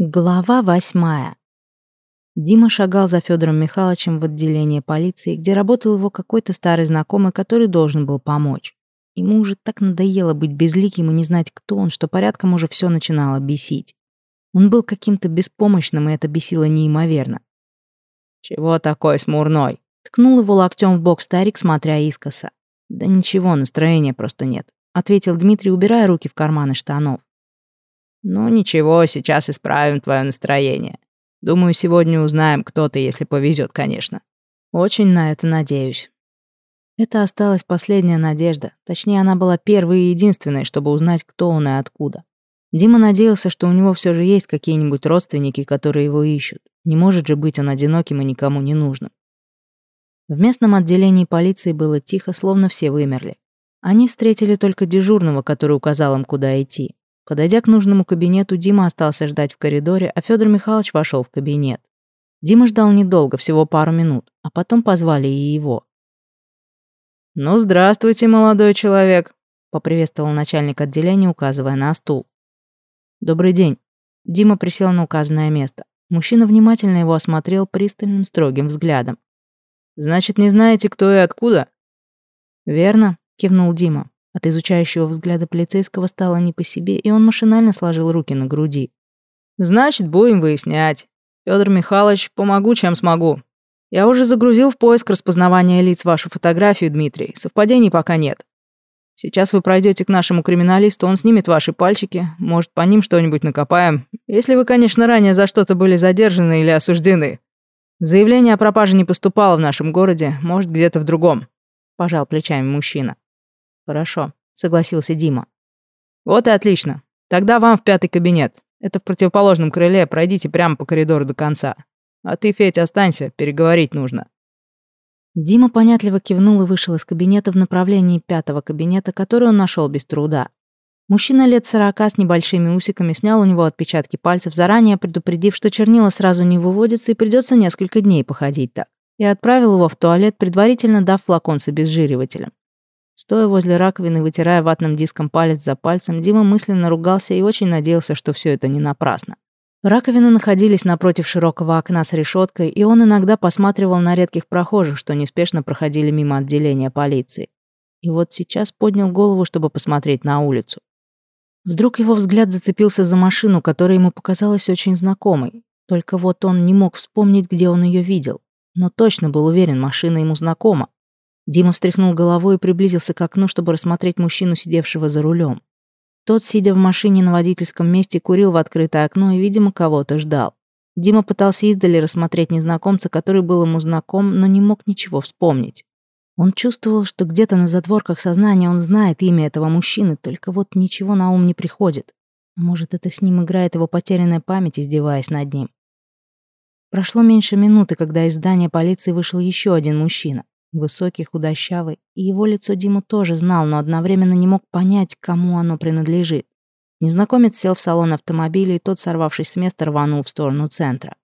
Глава восьмая. Дима шагал за Федором Михайловичем в отделение полиции, где работал его какой-то старый знакомый, который должен был помочь. Ему уже так надоело быть безликим и не знать, кто он, что порядком уже все начинало бесить. Он был каким-то беспомощным, и это бесило неимоверно. «Чего такой смурной?» Ткнул его локтем в бок старик, смотря искоса. «Да ничего, настроения просто нет», — ответил Дмитрий, убирая руки в карманы штанов. «Ну ничего, сейчас исправим твое настроение. Думаю, сегодня узнаем, кто ты, если повезет, конечно». «Очень на это надеюсь». Это осталась последняя надежда. Точнее, она была первой и единственной, чтобы узнать, кто он и откуда. Дима надеялся, что у него все же есть какие-нибудь родственники, которые его ищут. Не может же быть он одиноким и никому не нужным. В местном отделении полиции было тихо, словно все вымерли. Они встретили только дежурного, который указал им, куда идти. Подойдя к нужному кабинету, Дима остался ждать в коридоре, а Федор Михайлович вошел в кабинет. Дима ждал недолго, всего пару минут, а потом позвали и его. «Ну, здравствуйте, молодой человек», — поприветствовал начальник отделения, указывая на стул. «Добрый день». Дима присел на указанное место. Мужчина внимательно его осмотрел пристальным, строгим взглядом. «Значит, не знаете, кто и откуда?» «Верно», — кивнул Дима. От изучающего взгляда полицейского стало не по себе, и он машинально сложил руки на груди. «Значит, будем выяснять. Федор Михайлович, помогу, чем смогу. Я уже загрузил в поиск распознавания лиц вашу фотографию, Дмитрий. Совпадений пока нет. Сейчас вы пройдете к нашему криминалисту, он снимет ваши пальчики, может, по ним что-нибудь накопаем. Если вы, конечно, ранее за что-то были задержаны или осуждены. Заявление о пропаже не поступало в нашем городе, может, где-то в другом», – пожал плечами мужчина. «Хорошо», — согласился Дима. «Вот и отлично. Тогда вам в пятый кабинет. Это в противоположном крыле, пройдите прямо по коридору до конца. А ты, Федь, останься, переговорить нужно». Дима понятливо кивнул и вышел из кабинета в направлении пятого кабинета, который он нашел без труда. Мужчина лет сорока с небольшими усиками снял у него отпечатки пальцев, заранее предупредив, что чернила сразу не выводятся и придется несколько дней походить так, и отправил его в туалет, предварительно дав флакон с обезжиривателем. Стоя возле раковины, вытирая ватным диском палец за пальцем, Дима мысленно ругался и очень надеялся, что все это не напрасно. Раковины находились напротив широкого окна с решеткой, и он иногда посматривал на редких прохожих, что неспешно проходили мимо отделения полиции. И вот сейчас поднял голову, чтобы посмотреть на улицу. Вдруг его взгляд зацепился за машину, которая ему показалась очень знакомой. Только вот он не мог вспомнить, где он ее видел. Но точно был уверен, машина ему знакома. Дима встряхнул головой и приблизился к окну, чтобы рассмотреть мужчину, сидевшего за рулем. Тот, сидя в машине на водительском месте, курил в открытое окно и, видимо, кого-то ждал. Дима пытался издали рассмотреть незнакомца, который был ему знаком, но не мог ничего вспомнить. Он чувствовал, что где-то на затворках сознания он знает имя этого мужчины, только вот ничего на ум не приходит. может, это с ним играет его потерянная память, издеваясь над ним. Прошло меньше минуты, когда из здания полиции вышел еще один мужчина. Высокий, худощавый, и его лицо Дима тоже знал, но одновременно не мог понять, кому оно принадлежит. Незнакомец сел в салон автомобиля, и тот, сорвавшись с места, рванул в сторону центра.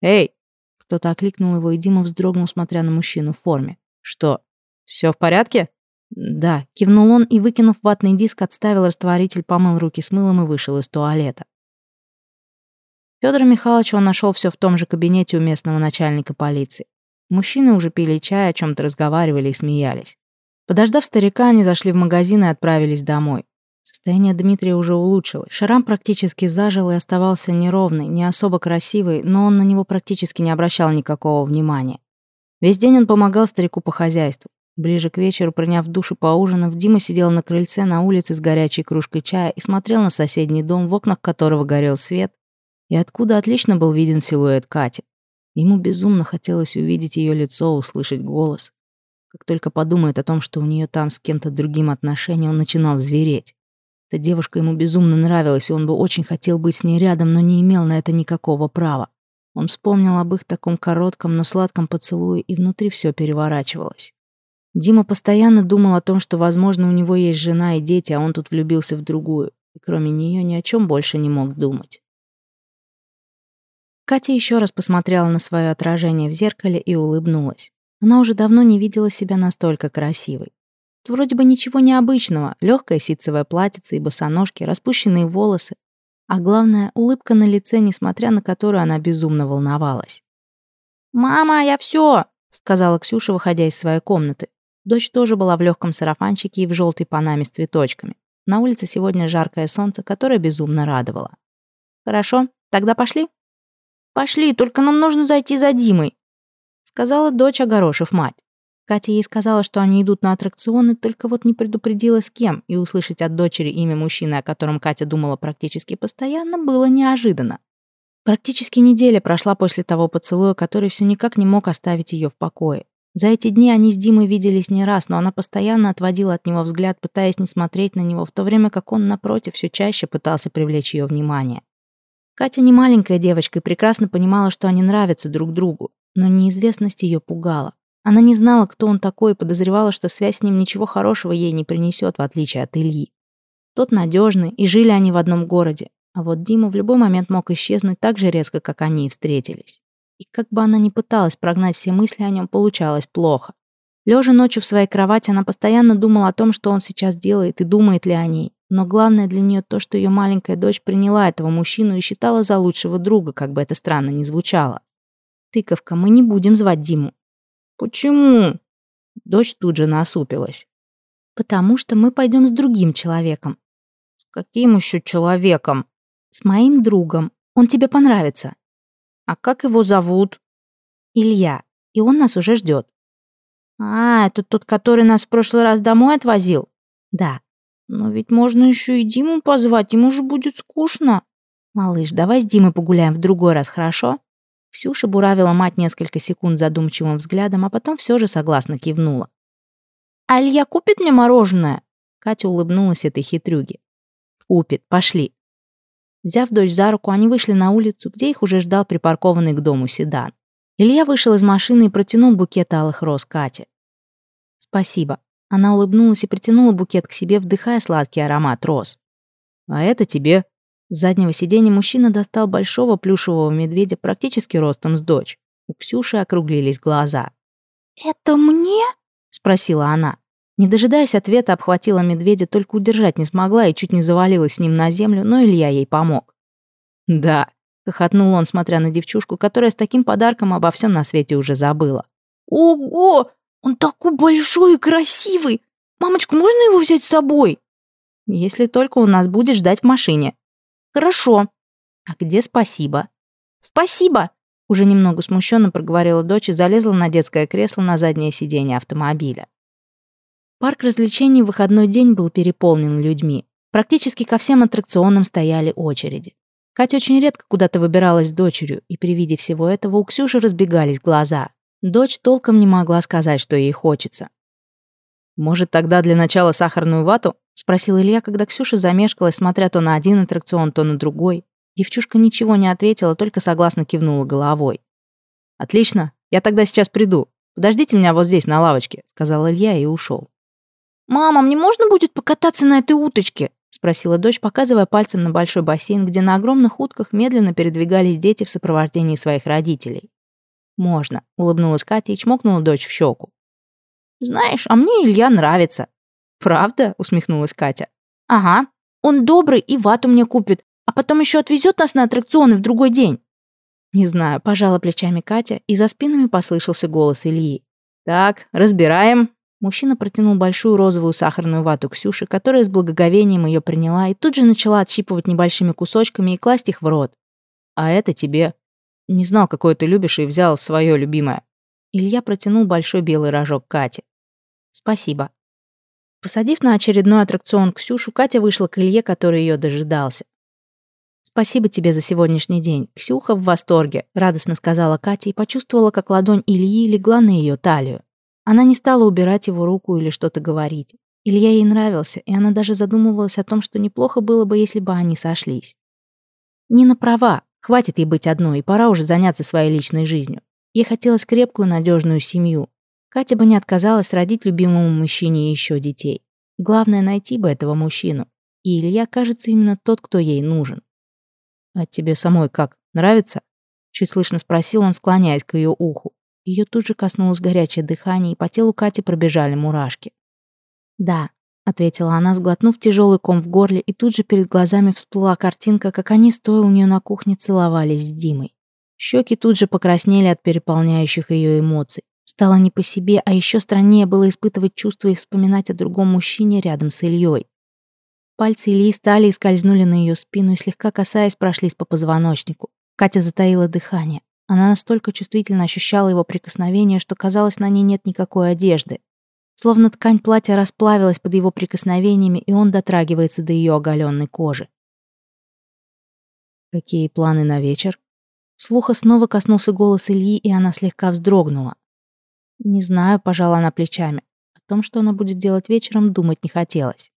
«Эй!» Кто-то окликнул его, и Дима вздрогнул, смотря на мужчину в форме. «Что, все в порядке?» «Да», — кивнул он и, выкинув ватный диск, отставил растворитель, помыл руки с мылом и вышел из туалета. Федора Михайловича он нашел все в том же кабинете у местного начальника полиции. Мужчины уже пили чай, о чем-то разговаривали и смеялись. Подождав старика, они зашли в магазин и отправились домой. Состояние Дмитрия уже улучшилось. Шрам практически зажил и оставался неровный, не особо красивый, но он на него практически не обращал никакого внимания. Весь день он помогал старику по хозяйству. Ближе к вечеру, приняв душ и поужинав, Дима сидел на крыльце на улице с горячей кружкой чая и смотрел на соседний дом, в окнах которого горел свет, и откуда отлично был виден силуэт Кати. Ему безумно хотелось увидеть ее лицо, услышать голос. Как только подумает о том, что у нее там с кем-то другим отношения, он начинал звереть. Эта девушка ему безумно нравилась, и он бы очень хотел быть с ней рядом, но не имел на это никакого права. Он вспомнил об их таком коротком, но сладком поцелуе, и внутри все переворачивалось. Дима постоянно думал о том, что, возможно, у него есть жена и дети, а он тут влюбился в другую, и кроме нее ни о чем больше не мог думать. Катя еще раз посмотрела на свое отражение в зеркале и улыбнулась. Она уже давно не видела себя настолько красивой. Тут вроде бы ничего необычного. Легкое ситцевое платьице и босоножки, распущенные волосы. А главное, улыбка на лице, несмотря на которую она безумно волновалась. «Мама, я все!» — сказала Ксюша, выходя из своей комнаты. Дочь тоже была в легком сарафанчике и в желтой панаме с цветочками. На улице сегодня жаркое солнце, которое безумно радовало. «Хорошо, тогда пошли?» «Пошли, только нам нужно зайти за Димой», — сказала дочь, огорошив мать. Катя ей сказала, что они идут на аттракционы, только вот не предупредила с кем, и услышать от дочери имя мужчины, о котором Катя думала практически постоянно, было неожиданно. Практически неделя прошла после того поцелуя, который все никак не мог оставить ее в покое. За эти дни они с Димой виделись не раз, но она постоянно отводила от него взгляд, пытаясь не смотреть на него, в то время как он, напротив, все чаще пытался привлечь ее внимание. Катя не маленькая девочка и прекрасно понимала, что они нравятся друг другу, но неизвестность ее пугала. Она не знала, кто он такой, и подозревала, что связь с ним ничего хорошего ей не принесет, в отличие от Ильи. Тот надежный, и жили они в одном городе. А вот Дима в любой момент мог исчезнуть так же резко, как они и встретились. И как бы она ни пыталась прогнать все мысли о нем, получалось плохо. Лежа ночью в своей кровати, она постоянно думала о том, что он сейчас делает и думает ли о ней. Но главное для нее то, что ее маленькая дочь приняла этого мужчину и считала за лучшего друга, как бы это странно ни звучало. «Тыковка, мы не будем звать Диму». «Почему?» Дочь тут же насупилась. «Потому что мы пойдем с другим человеком». «С каким еще человеком?» «С моим другом. Он тебе понравится». А как его зовут? Илья. И он нас уже ждет. А, это тот, который нас в прошлый раз домой отвозил? Да. Но ведь можно еще и Диму позвать, ему же будет скучно. Малыш, давай с Димой погуляем в другой раз, хорошо? Ксюша буравила мать несколько секунд задумчивым взглядом, а потом все же согласно кивнула. «А Илья купит мне мороженое?» Катя улыбнулась этой хитрюге. «Купит, пошли». Взяв дочь за руку, они вышли на улицу, где их уже ждал припаркованный к дому седан. Илья вышел из машины и протянул букет алых роз Кате. «Спасибо». Она улыбнулась и притянула букет к себе, вдыхая сладкий аромат роз. «А это тебе». С заднего сиденья мужчина достал большого плюшевого медведя практически ростом с дочь. У Ксюши округлились глаза. «Это мне?» — спросила она. Не дожидаясь ответа, обхватила медведя, только удержать не смогла и чуть не завалилась с ним на землю, но Илья ей помог. «Да», — хохотнул он, смотря на девчушку, которая с таким подарком обо всем на свете уже забыла. «Ого! Он такой большой и красивый! Мамочка, можно его взять с собой?» «Если только у нас будет ждать в машине». «Хорошо». «А где спасибо?» «Спасибо!» Уже немного смущенно проговорила дочь и залезла на детское кресло на заднее сиденье автомобиля. Парк развлечений в выходной день был переполнен людьми. Практически ко всем аттракционам стояли очереди. Катя очень редко куда-то выбиралась с дочерью, и при виде всего этого у Ксюши разбегались глаза. Дочь толком не могла сказать, что ей хочется. «Может, тогда для начала сахарную вату?» — спросил Илья, когда Ксюша замешкалась, смотря то на один аттракцион, то на другой. Девчушка ничего не ответила, только согласно кивнула головой. «Отлично, я тогда сейчас приду. Подождите меня вот здесь, на лавочке», — сказал Илья и ушел. «Мама, мне можно будет покататься на этой уточке?» — спросила дочь, показывая пальцем на большой бассейн, где на огромных утках медленно передвигались дети в сопровождении своих родителей. «Можно», — улыбнулась Катя и чмокнула дочь в щеку. «Знаешь, а мне Илья нравится». «Правда?» — усмехнулась Катя. «Ага. Он добрый и вату мне купит, а потом еще отвезет нас на аттракционы в другой день». «Не знаю», — пожала плечами Катя, и за спинами послышался голос Ильи. «Так, разбираем. Мужчина протянул большую розовую сахарную вату Ксюше, которая с благоговением ее приняла и тут же начала отщипывать небольшими кусочками и класть их в рот. «А это тебе. Не знал, какое ты любишь, и взял свое любимое». Илья протянул большой белый рожок Кате. «Спасибо». Посадив на очередной аттракцион Ксюшу, Катя вышла к Илье, который ее дожидался. «Спасибо тебе за сегодняшний день. Ксюха в восторге», — радостно сказала Катя и почувствовала, как ладонь Ильи легла на ее талию. Она не стала убирать его руку или что-то говорить. Илья ей нравился, и она даже задумывалась о том, что неплохо было бы, если бы они сошлись. Нина права, хватит ей быть одной, и пора уже заняться своей личной жизнью. Ей хотелось крепкую, надежную семью. Катя бы не отказалась родить любимому мужчине еще детей. Главное, найти бы этого мужчину. И Илья, кажется, именно тот, кто ей нужен. «А тебе самой как, нравится?» Чуть слышно спросил он, склоняясь к ее уху. Ее тут же коснулось горячее дыхание, и по телу Кати пробежали мурашки. «Да», ответила она, сглотнув тяжелый ком в горле, и тут же перед глазами всплыла картинка, как они, стоя у нее на кухне, целовались с Димой. Щеки тут же покраснели от переполняющих ее эмоций. Стало не по себе, а еще страннее было испытывать чувства и вспоминать о другом мужчине рядом с Ильей. Пальцы Ильи стали и скользнули на ее спину и, слегка касаясь, прошлись по позвоночнику. Катя затаила дыхание. Она настолько чувствительно ощущала его прикосновение, что казалось, на ней нет никакой одежды. Словно ткань платья расплавилась под его прикосновениями, и он дотрагивается до ее оголенной кожи. «Какие планы на вечер?» Слуха снова коснулся голос Ильи, и она слегка вздрогнула. «Не знаю», — пожала она плечами. О том, что она будет делать вечером, думать не хотелось.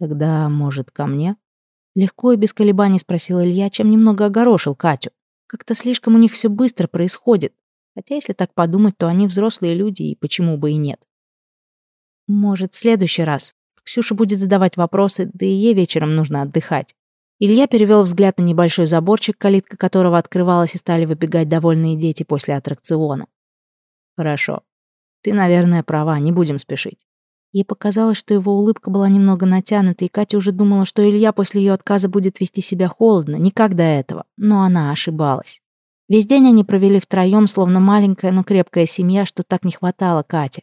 «Тогда, может, ко мне?» Легко и без колебаний спросил Илья, чем немного огорошил Катю. Как-то слишком у них все быстро происходит. Хотя, если так подумать, то они взрослые люди, и почему бы и нет. Может, в следующий раз. Ксюша будет задавать вопросы, да и ей вечером нужно отдыхать. Илья перевел взгляд на небольшой заборчик, калитка которого открывалась и стали выбегать довольные дети после аттракциона. «Хорошо. Ты, наверное, права, не будем спешить». Ей показалось, что его улыбка была немного натянута, и Катя уже думала, что Илья после ее отказа будет вести себя холодно, никак до этого. Но она ошибалась. Весь день они провели втроем, словно маленькая, но крепкая семья, что так не хватало Кате.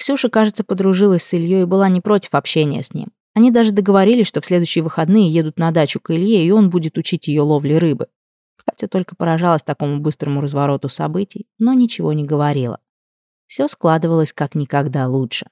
Ксюша, кажется, подружилась с Ильей и была не против общения с ним. Они даже договорились, что в следующие выходные едут на дачу к Илье, и он будет учить ее ловле рыбы. Катя только поражалась такому быстрому развороту событий, но ничего не говорила. Все складывалось как никогда лучше.